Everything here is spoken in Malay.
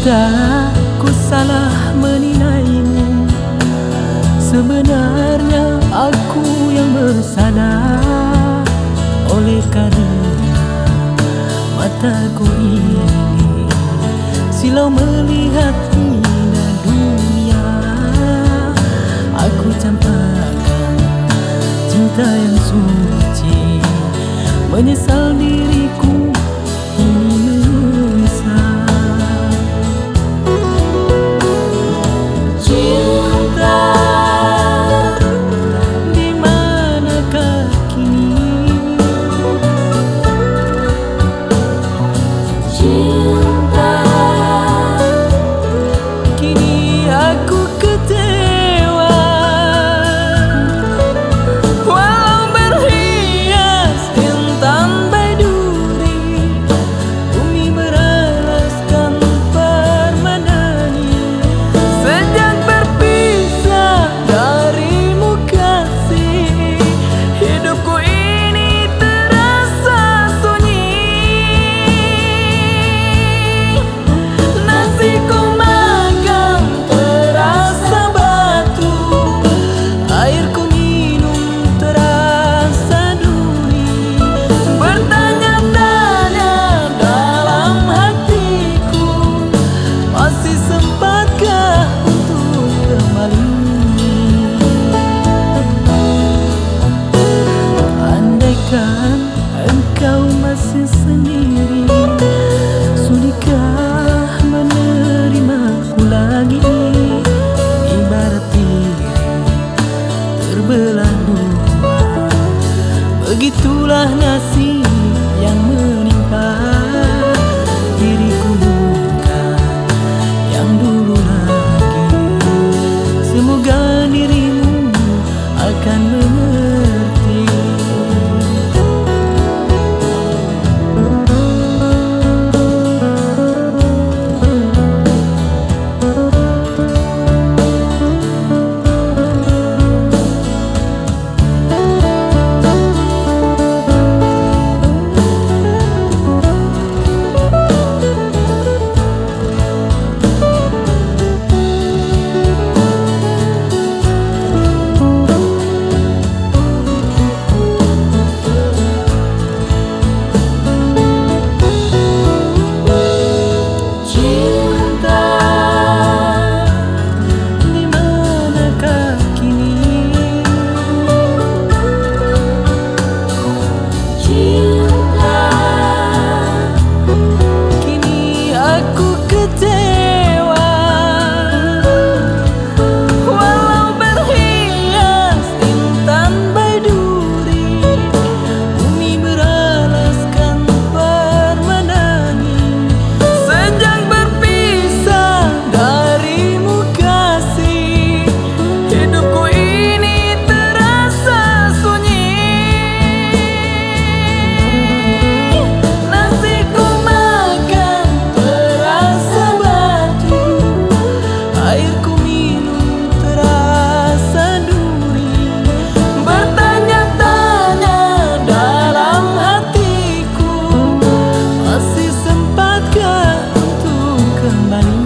Adakah ku salah menilaimu Sebenarnya aku yang bersalah. Oleh karena mataku ini Silau melihat indah dunia. Aku campakkan cinta yang suci Menyesal diriku Begitulah nasib 把你